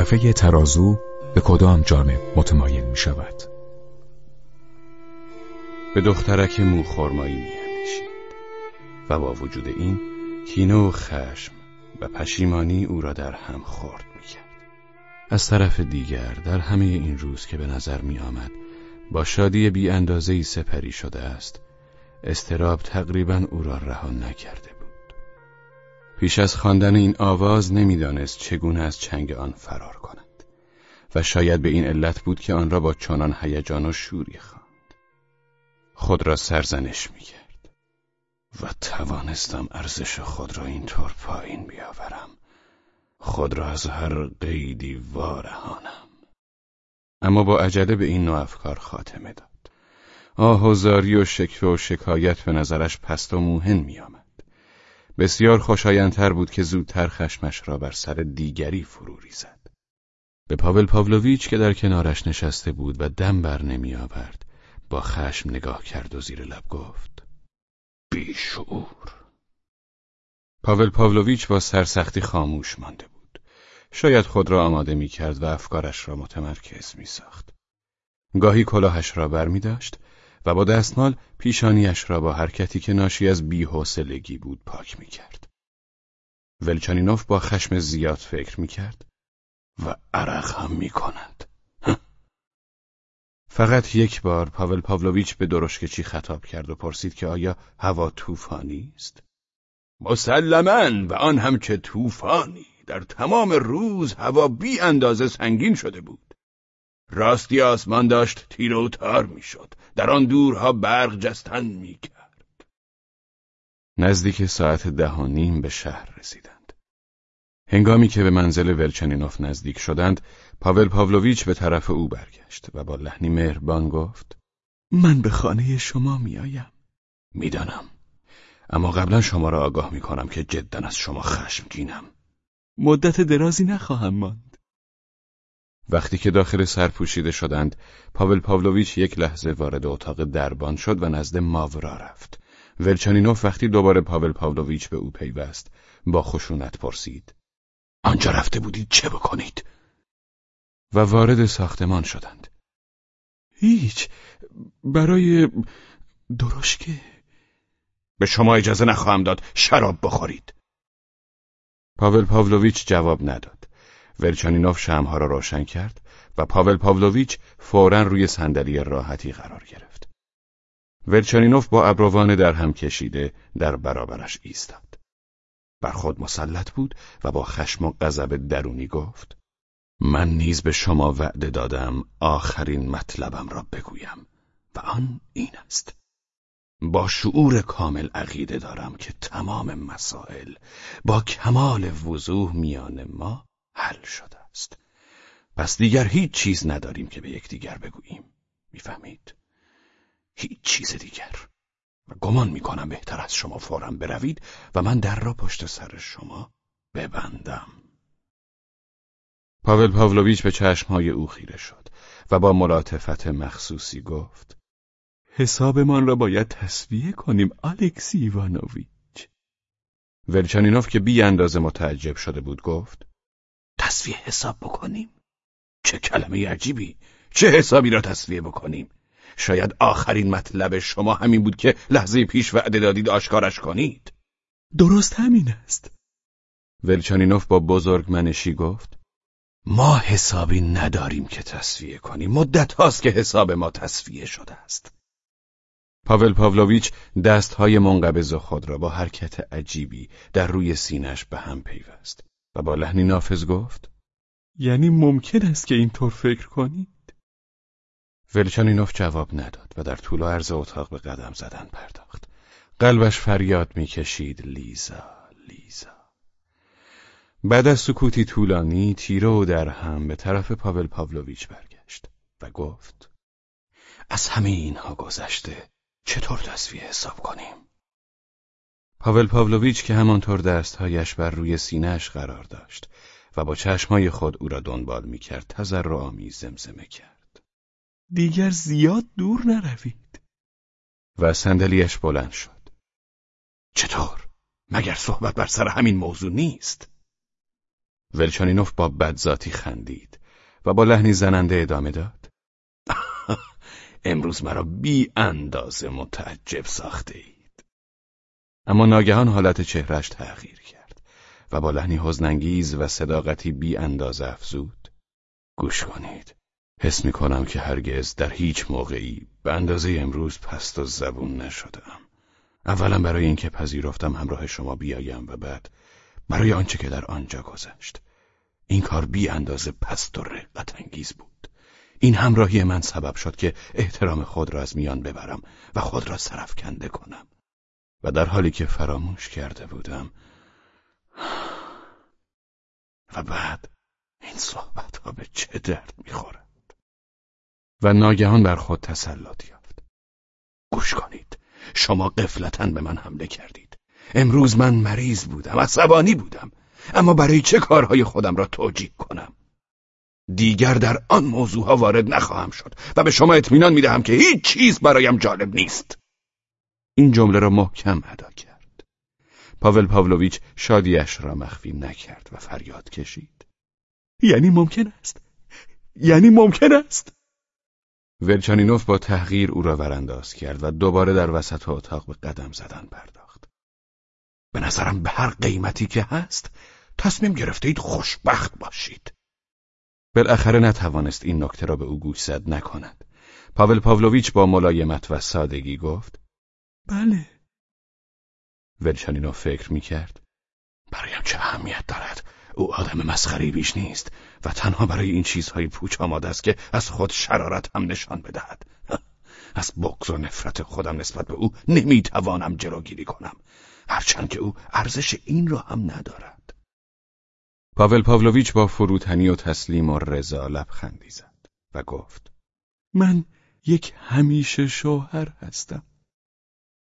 کفه ترازو به کدام جانب متمایل می شود به دخترک مو خرمایی می و با وجود این کینه و خشم و پشیمانی او را در هم خورد می کرد. از طرف دیگر در همه این روز که به نظر می آمد با شادی بی اندازه سپری شده است استراب تقریبا او را رها نکرده بود پیش از خواندن این آواز نمی‌دانست چگونه از چنگ آن فرار کند و شاید به این علت بود که آن را با چنان هیجان و شوری خواند. خود را سرزنش می‌کرد و توانستم ارزش خود را اینطور پایین بیاورم. خود را از هر قیدی وارهانم. اما با عجله به این نوع افکار خاتمه داد. آه و زاری و شکوه و شکایت به نظرش پست و موهن می آمد. بسیار خوشایندتر بود که زودتر خشمش را بر سر دیگری فرو ریزد. به پاول پاولویچ که در کنارش نشسته بود و دم بر نمی آورد با خشم نگاه کرد و زیر لب گفت بیشعور. پاول پاولویچ با سرسختی خاموش مانده بود. شاید خود را آماده می کرد و افکارش را متمرکز می ساخت. گاهی کلاهش را بر می داشت و با دستمال پیشانیش را با حرکتی که ناشی از بیحوصلگی بود پاک می کرد. ولچانینوف با خشم زیاد فکر می کرد و عرق هم می کند. فقط یک بار پاول پاولویچ به درشکچی خطاب کرد و پرسید که آیا هوا طوفانی است؟ مسلما و آن هم چه طوفانی در تمام روز هوا بی اندازه سنگین شده بود. راستی آسمان داشت تیر و تار می‌شد. در آن دورها برق جستن می‌کرد. نزدیک ساعت ده و نیم به شهر رسیدند. هنگامی که به منزل ولچنینوف نزدیک شدند پاول پاولویچ به طرف او برگشت و با لحنی مهربان گفت من به خانه شما میآیم. می‌دانم. اما قبلا شما را آگاه می‌کنم که جدا از شما خشمگینم. مدت درازی نخواهم ماند. وقتی که داخل سر پوشیده شدند، پاول پاولویچ یک لحظه وارد اتاق دربان شد و نزد ماورا رفت. ولچانینوف وقتی دوباره پاول پاولویچ به او پیوست، با خشونت پرسید. آنجا رفته بودید چه بکنید؟ و وارد ساختمان شدند. هیچ، برای درشکه. به شما اجازه نخواهم داد شراب بخورید. پاول پاولویچ جواب نداد. ولچانینوف شمها را روشن کرد و پاول پاولویچ فورا روی صندلی راحتی قرار گرفت. ولچانینوف با ابروان در هم کشیده در برابرش ایستاد. بر خود مسلط بود و با خشم و غضب درونی گفت: من نیز به شما وعده دادم آخرین مطلبم را بگویم و آن این است. با شعور کامل عقیده دارم که تمام مسائل با کمال وضوح میان ما حل شده است. پس دیگر هیچ چیز نداریم که به یکدیگر بگوییم. می‌فهمید؟ هیچ چیز دیگر. و گمان می‌کنم بهتر از شما فورا بروید و من در را پشت سر شما ببندم. پاول پاولویچ به چشمهای او خیره شد و با ملاطفت مخصوصی گفت حسابمان را باید تصویه کنیم الکسی ایوانوویچ. ولچانینوف که بی اندازه متعجب شده بود گفت تصویه حساب بکنیم؟ چه کلمه عجیبی! چه حسابی را تصویه بکنیم؟ شاید آخرین مطلب شما همین بود که لحظه پیش وعده دادید آشکارش کنید. درست همین است. ولچانینوف با بزرگ منشی گفت ما حسابی نداریم که تصویه کنیم. مدت هاست که حساب ما تصویه شده است. پاول پاولویچ دستهای منقبض خود را با حرکت عجیبی در روی سینش به هم پیوست. و با لحنی نافذ گفت یعنی ممکن است که اینطور فکر کنید؟ ولچانینوف جواب نداد و در طول و عرض اتاق به قدم زدن پرداخت. قلبش فریاد می‌کشید لیزا لیزا. بعد از سکوتی طولانی تیره و در هم به طرف پاول پاولویچ برگشت و گفت از همه اینها گذشته چطور تصویه حساب کنیم؟ پاول پاولویچ که همانطور دستهایش بر روی سینهش قرار داشت و با چشمای خود او را دنبال می‌کرد تذرعآمیز زمزمه کرد. دیگر زیاد دور نروید. و صندلیاش بلند شد. چطور؟ مگر صحبت بر سر همین موضوع نیست؟ ولچانینوف با بدذاتی خندید و با لحنی زننده ادامه داد. امروز مرا بی اندازه متعجب ساخته اید. اما ناگهان حالت چهرش تغییر کرد و با لحنی حزنانگیز و صداقتی بی اندازه افزود. گوش کنید. حس می کنم که هرگز در هیچ موقعی به اندازه امروز پست و زبون نشدم. اولا برای اینکه پذیرفتم همراه شما بیایم و بعد برای آنچه که در آنجا گذشت. این کار بی اندازه پست و رقت انگیز بود. این همراهی من سبب شد که احترام خود را از میان ببرم و خود را سرفکنده کنم. و در حالی که فراموش کرده بودم. و بعد این صحبت ها به چه درد می‌خورد؟ و ناگهان بر خود تسلط یافت. گوش کنید شما قفلتا به من حمله کردید. امروز من مریض بودم عصبانی بودم. اما برای چه کارهای خودم را توجیه کنم؟ دیگر در آن موضوع ها وارد نخواهم شد و به شما اطمینان می‌دهم که هیچ چیز برایم جالب نیست. این جمله را محکم ادا کرد پاول پاولویچ شادیش را مخفی نکرد و فریاد کشید یعنی ممکن است یعنی ممکن است ورچانینوف با تحقیر او را ورانداز کرد و دوباره در وسط اتاق به قدم زدن پرداخت. به نظرم به هر قیمتی که هست تصمیم گرفته اید خوشبخت باشید. بالاخره نتوانست این نکته را به او گوش زد نکند. پاول پاولویچ با ملایمت و سادگی گفت بله. ورچانینوف فکر می کرد. برایم چه اهمیت دارد او آدم مسخری بیش نیست و تنها برای این چیزهای پوچ آماده است که از خود شرارت هم نشان بدهد از بغض و نفرت خودم نسبت به او نمی‌توانم جلوگیری کنم هرچند که او ارزش این را هم ندارد پاول پاولویچ با فروتنی و تسلیم و رضا لبخندی زد و گفت من یک همیشه شوهر هستم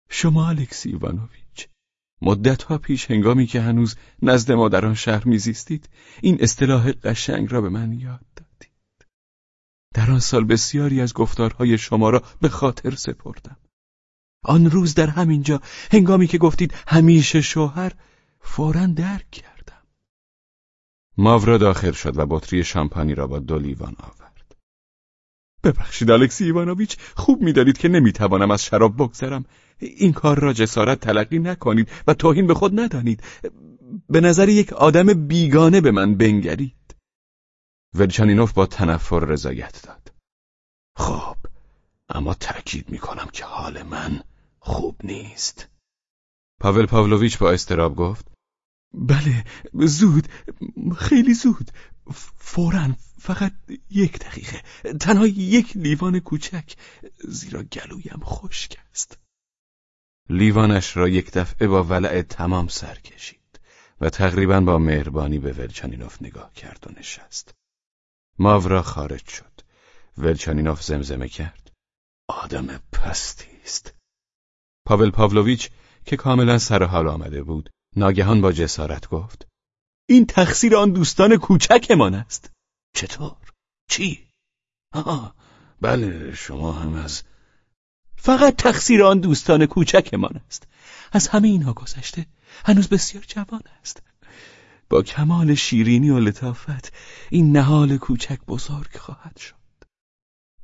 شما الکسی ایوانوویچ. مدتها پیش هنگامی که هنوز نزد ما در آن شهر میزیستید این اصطلاح قشنگ را به من یاد دادید. در آن سال بسیاری از گفتارهای شما را به خاطر سپردم. آن روز در همینجا هنگامی که گفتید همیشه شوهر فورا درک کردم. ماورا داخل شد و بطری شامپانی را با دو لیوان آورد ببخشید الکسی ایوانوویچ خوب می‌دانید که نمی‌توانم از شراب بگذرم. این کار را جسارت تلقی نکنید و توهین به خود ندانید. به نظر یک آدم بیگانه به من بنگرید. ورچانینوف با تنفر رضایت داد. خب اما تأکید می کنم که حال من خوب نیست. پاول پاولویچ با استراب گفت بله زود خیلی زود فورا فقط یک دقیقه تنها یک لیوان کوچک زیرا گلویم خشک است لیوانش را یک دفعه با ولع تمام سر کشید و تقریبا با مهربانی به ولچانینوف نگاه کرد و نشست. ماورا خارج شد. ولچانینوف زمزمه کرد. آدم پستی است. پاول پاولویچ که کاملا سر حال آمده بود، ناگهان با جسارت گفت: این تقصیر آن دوستان کوچکمان است. چطور؟ چی؟ آه بله شما هم از فقط تقصیر آن دوستان کوچکمان است. از همه اینها گذشته هنوز بسیار جوان است. با کمال شیرینی و لطافت این نهال کوچک بزرگ خواهد شد.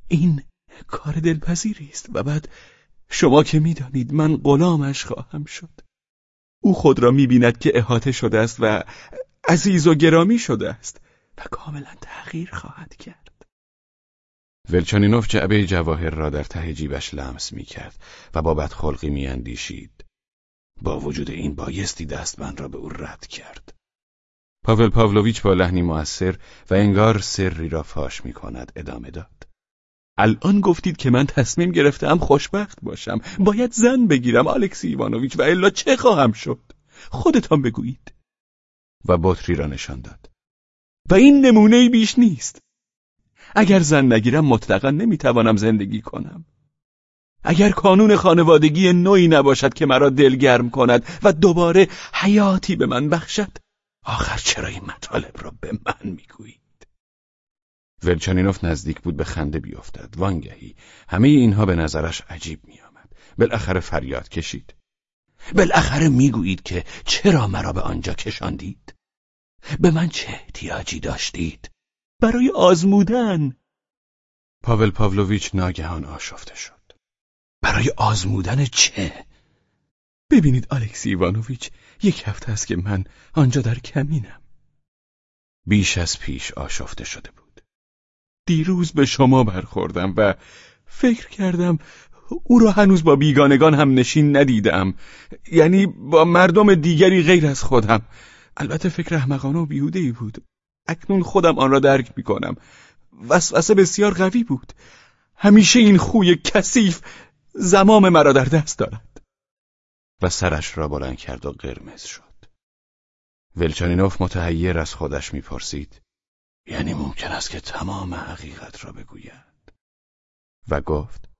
این کار دلپذیری است و بعد شما که می‌دانید من غلامش خواهم شد. او خود را می‌بیند که احاطه شده است و عزیز و گرامی شده است. و کاملا تغییر خواهد کرد ولچانینوف جعبه جواهر را در ته جیبش لمس می کرد و با بدخلقی می اندیشید. با وجود این بایستی دستبند را به او رد کرد. پاول پاولویچ با لحنی موثر و انگار سری را فاش می کند ادامه داد. الان گفتید که من تصمیم گرفتم خوشبخت باشم. باید زن بگیرم الکسی ایوانوویچ و الا چه خواهم شد؟ خودتان بگویید. و بطری را نشان داد. و این نمونه بیش نیست. اگر زن نگیرم مطلقا نمی‌توانم زندگی کنم. اگر کانون خانوادگی نوعی نباشد که مرا دلگرم کند و دوباره حیاتی به من بخشد آخر چرا این مطالب را به من می‌گویید؟ ورچانینوف نزدیک بود به خنده بیفتد. وانگهی همه اینها به نظرش عجیب میآمد. بالاخره فریاد کشید. بالاخره می‌گویید که چرا مرا به آنجا کشاندید؟ به من چه احتیاجی داشتید؟ برای آزمودن. پاول پاولویچ ناگهان آشفته شد. برای آزمودن چه؟ ببینید آلکسی ایوانوویچ یک هفته است که من آنجا در کمینم. بیش از پیش آشفته شده بود. دیروز به شما برخوردم و فکر کردم او را هنوز با بیگانگان هم نشین ندیدم. یعنی با مردم دیگری غیر از خودم. البته فکر احمقانه و بیهوده ای بود. اکنون خودم آن را درک می کنم وسوسه بسیار قوی بود. همیشه این خوی کثیف زمام مرا در دست دارد. و سرش را بلند کرد و قرمز شد. ولچانینوف متحیر از خودش می‌پرسید یعنی ممکن است که تمام حقیقت را بگوید؟ و گفت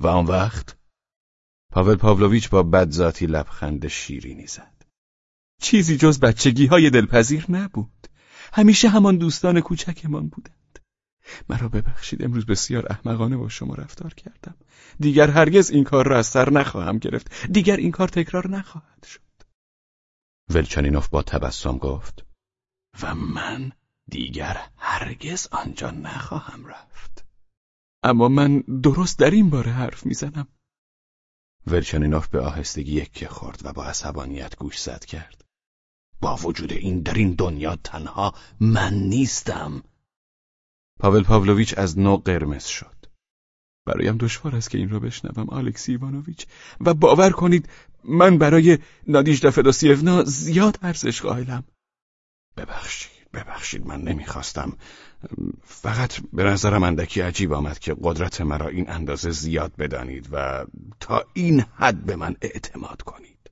و آن وقت پاول پاولویچ با بدذاتی لبخند شیرینی زد چیزی جز بچگی های دلپذیر نبود. همیشه همان دوستان کوچکمان بودند. مرا ببخشید امروز بسیار احمقانه با شما رفتار کردم. دیگر هرگز این کار را از سر نخواهم گرفت. دیگر این کار تکرار نخواهد شد. ولچانینوف با تبسم گفت و من دیگر هرگز آنجا نخواهم رفت. اما من درست در این باره حرف می‌زنم. ولچانینوف به آهستگی یکه خورد و با عصبانیت گوش زد کرد. با وجود این در این دنیا تنها من نیستم. پاول پاولویچ از نو قرمز شد. برایم دشوار است که این را بشنوم آلکسی ایوانوویچ و باور کنید من برای نادیژدا فدوسیونا زیاد ارزش قائلم. ببخشید ببخشید من نمی‌خواستم. فقط به نظرم اندکی عجیب آمد که قدرت مرا این اندازه زیاد بدانید و تا این حد به من اعتماد کنید.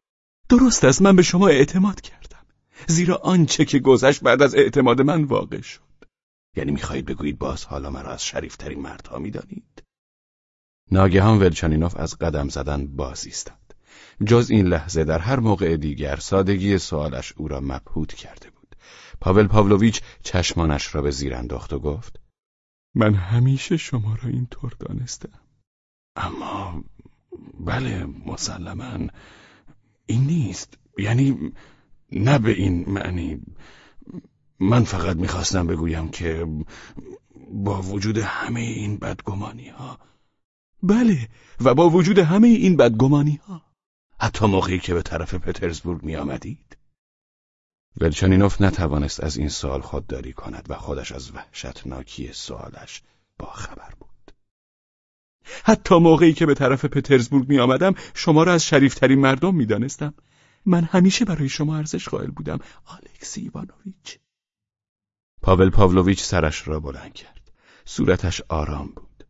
درست است من به شما اعتماد کردم. زیرا آنچه که گذشت بعد از اعتماد من واقع شد. یعنی می‌خواهید بگویید باز حالا مرا از شریفترین مردها می‌دانید؟ ناگهان ولچانینوف از قدم زدن باز ایستاد. جز این لحظه در هر موقع دیگر سادگی سوالش او را مبهوت کرده بود. پاول پاولویچ چشمانش را به زیر انداخت و گفت من همیشه شما را اینطور دانستم. اما بله مسلما. این نیست. یعنی نه به این معنی من فقط می‌خواستم بگویم که با وجود همه این بدگمانی ها بله و با وجود همه این بدگمانی ها حتی موقعی که به طرف پترزبورگ می آمدید؟ ولچانینوف نتوانست از این سوال خودداری کند و خودش از وحشتناکی سوالش با خبر بود. حتی موقعی که به طرف پترزبورگ می آمدم شما را از شریفترین مردم می دانستم. من همیشه برای شما ارزش قائل بودم آلکسی ایوانوویچ. پاول پاولویچ سرش را بلند کرد. صورتش آرام بود.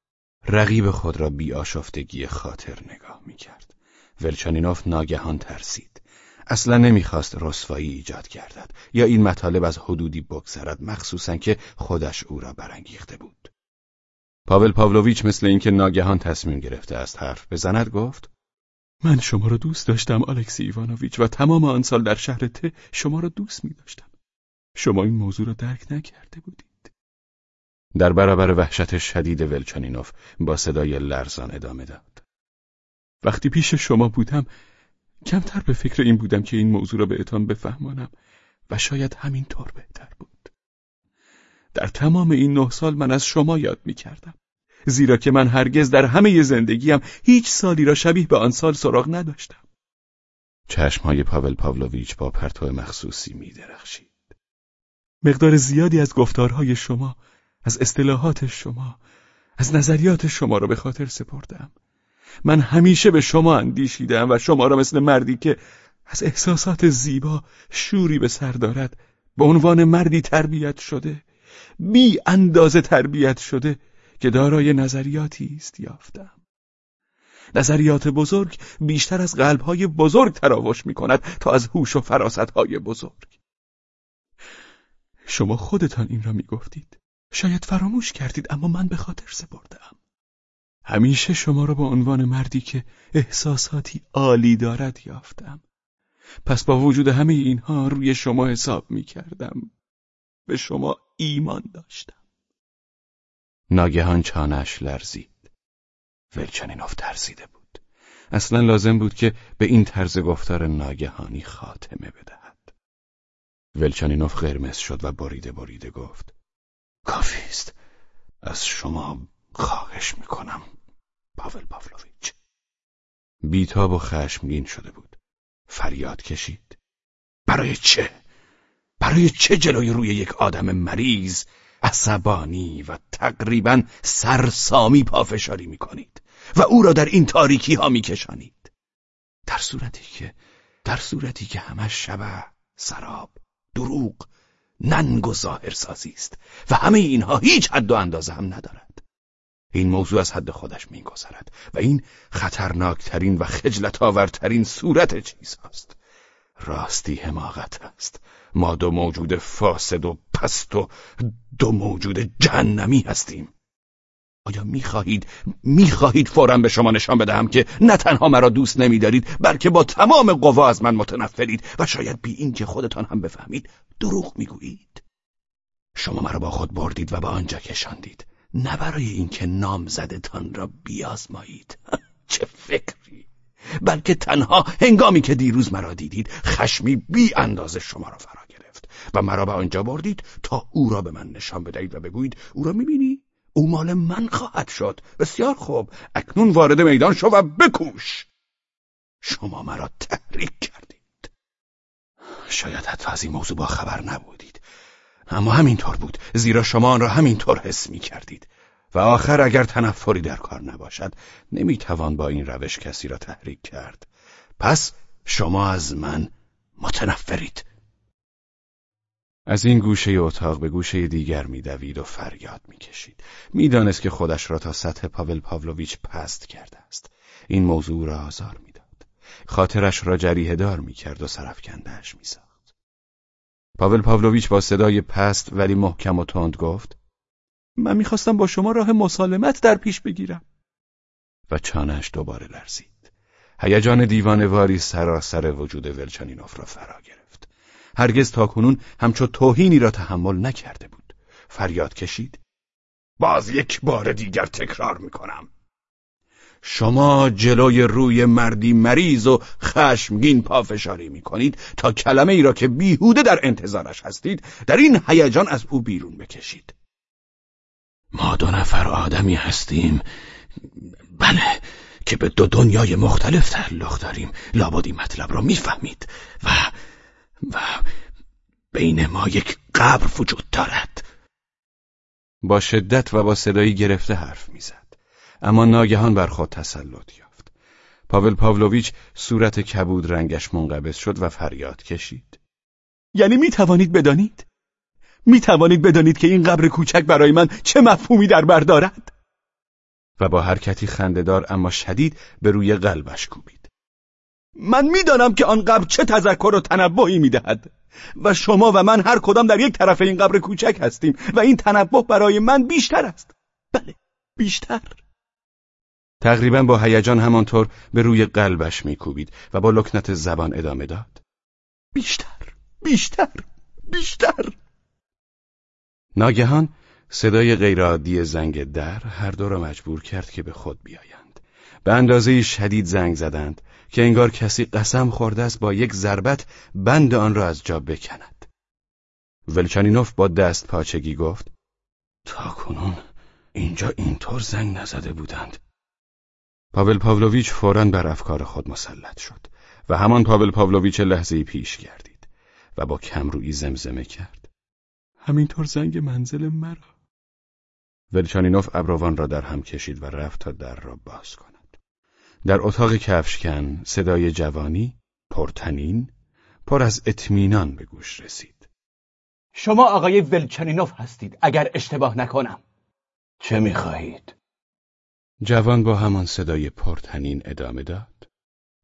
رقیب خود را بی آشفتگی خاطر نگاه می کرد. ولچانینوف ناگهان ترسید. اصلا نمی‌خواست رسوایی ایجاد گردد یا این مطالب از حدودی بگذرد مخصوصا که خودش او را برانگیخته بود. پاول پاولویچ مثل اینکه ناگهان تصمیم گرفته است حرف بزند گفت من شما را دوست داشتم آلکسی ایوانوویچ و تمام آن سال در شهر ت شما را دوست می داشتم. شما این موضوع را درک نکرده بودید. در برابر وحشت شدید ولچانینوف با صدای لرزان ادامه داد. وقتی پیش شما بودم کمتر به فکر این بودم که این موضوع را بهتان بفهمانم و شاید همین طور بهتر بود. در تمام این نه سال من از شما یاد می کردم. زیرا که من هرگز در همه زندگیم هیچ سالی را شبیه به آن سال سراغ نداشتم. چشمهای پاول پاولویچ با پرتو مخصوصی می درخشید. مقدار زیادی از گفتارهای شما، از اصطلاحات شما، از نظریات شما را به خاطر سپردم. من همیشه به شما اندیشیدم و شما را مثل مردی که از احساسات زیبا شوری به سر دارد به عنوان مردی تربیت شده بی اندازه تربیت شده که دارای نظریاتی است یافتم. نظریات بزرگ بیشتر از قلبهای بزرگ تراوش می کند تا از هوش و فراستهای بزرگ. شما خودتان این را می گفتید شاید فراموش کردید اما من به خاطر سپردم همیشه شما را به عنوان مردی که احساساتی عالی دارد یافتم. پس با وجود همه اینها روی شما حساب می کردم به شما ایمان داشتم. ناگهان چانش لرزید. ولچنینوف ترسیده بود. اصلا لازم بود که به این طرز گفتار ناگهانی خاتمه بدهد. ولچانینوف قرمز شد و بریده بریده گفت کافی است. از شما خواهش می‌کنم پاول پاولویچ. بیتاب و خشمگین شده بود. فریاد کشید. برای چه؟ برای چه جلوی روی یک آدم مریض عصبانی و تقریبا سرسامی پافشاری می‌کنید و او را در این تاریکی ها میکشانید. در صورتی که در صورتی که همش شبه سراب دروغ ننگ و ظاهر سازی است و همه اینها هیچ حد و اندازه هم ندارد. این موضوع از حد خودش میگذرد و این خطرناکترین و خجلت آورترین صورت چیز هست راستی حماقت است. ما دو موجود فاسد و پست و دو موجود جهنمی هستیم. آیا می‌خواهید می‌خواهید فورا به شما نشان بدهم که نه تنها مرا دوست نمیدارید بلکه با تمام قوا از من متنفرید و شاید بی اینکه خودتان هم بفهمید دروغ می‌گویید. شما مرا با خود بردید و به آنجا کشاندید. نه برای اینکه نامزدتان را بیازمایید. چه فکری! بلکه تنها هنگامی که دیروز مرا دیدید خشمی بی اندازه شما را فرا گرفت و مرا به آنجا بردید تا او را به من نشان بدهید و بگویید او را می‌بینی؟ او مال من خواهد شد. بسیار خوب. اکنون وارد میدان شو و بکوش. شما مرا تحریک کردید. شاید حتی از این موضوع با خبر نبودید. اما همینطور بود. زیرا شما آن را همینطور حس می کردید و آخر اگر تنفری در کار نباشد نمی‌توان با این روش کسی را تحریک کرد. پس شما از من متنفرید. از این گوشه اتاق به گوشه دیگر میدوید و فریاد می‌کشید. می‌دانست که خودش را تا سطح پاول پاولویچ پست کرده است. این موضوع را آزار می‌داد. خاطرش را جریه دار می‌کرد و سرفکندهش میساخت. پاول پاولویچ با صدای پست ولی محکم و تند گفت من می‌خواستم با شما راه مسالمت در پیش بگیرم. و چانش دوباره لرزید. هیجان دیوانواری سراسر وجود ولچانینوف را فرا گرفت. هرگز تاکنون همچو توهینی را تحمل نکرده بود. فریاد کشید. باز یک بار دیگر تکرار می‌کنم. شما جلوی روی مردی مریض و خشمگین پافشاری می‌کنید تا کلمه ای را که بیهوده در انتظارش هستید در این هیجان از او بیرون بکشید. ما دو نفر آدمی هستیم. بله که به دو دنیای مختلف تعلق داریم. لابد مطلب را می‌فهمید. و و بین ما یک قبر وجود دارد. با شدت و با صدایی گرفته حرف می‌زد. اما ناگهان بر خود تسلط یافت. پاول پاولویچ صورت کبود رنگش منقبض شد و فریاد کشید. یعنی می توانید بدانید؟ می توانید بدانید که این قبر کوچک برای من چه مفهومی در بر دارد؟ و با حرکتی خندهدار اما شدید به روی قلبش کوبید. من می‌دانم که آن قبر چه تذکر و تنبهی می‌دهد و شما و من هر کدام در یک طرف این قبر کوچک هستیم و این تنبه برای من بیشتر است. بله بیشتر. تقریبا با هیجان همانطور به روی قلبش میکوبید و با لکنت زبان ادامه داد. بیشتر بیشتر بیشتر. ناگهان صدای غیرعادی زنگ در هر دو را مجبور کرد که به خود بیایند. به اندازه شدید زنگ زدند که انگار کسی قسم خورده است با یک ضربت بند آن را از جا بکند. ولچانینوف با دست پاچگی گفت تا کنون اینجا اینطور زنگ نزده بودند. پاول پاولویچ فورا بر افکار خود مسلط شد و همان پاول پاولویچ لحظه پیش گردید و با کمرویی زمزمه کرد. همینطور زنگ منزل مرا. ولچانینوف ابروان را در هم کشید و رفت تا در را باز کند. در اتاق کفشکن صدای جوانی پرتنین پر از اطمینان به گوش رسید. شما آقای ولچانینوف هستید اگر اشتباه نکنم. چه می‌خواهید؟ جوان با همان صدای پرتنین ادامه داد.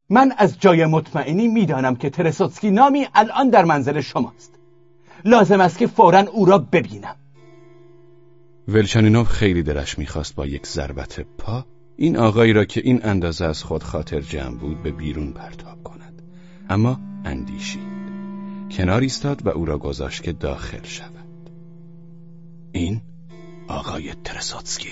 من از جای مطمئنی می‌دانم که ترسوتسکی نامی الان در منزل شماست. لازم است که فورا او را ببینم. ولچانینوف خیلی درش می‌خواست با یک ضربت پا این آقایی را که این اندازه از خود خاطر جمع بود به بیرون پرتاب کند. اما اندیشید. کنار ایستاد و او را گذاشت که داخل شود. این آقای ترساتسکی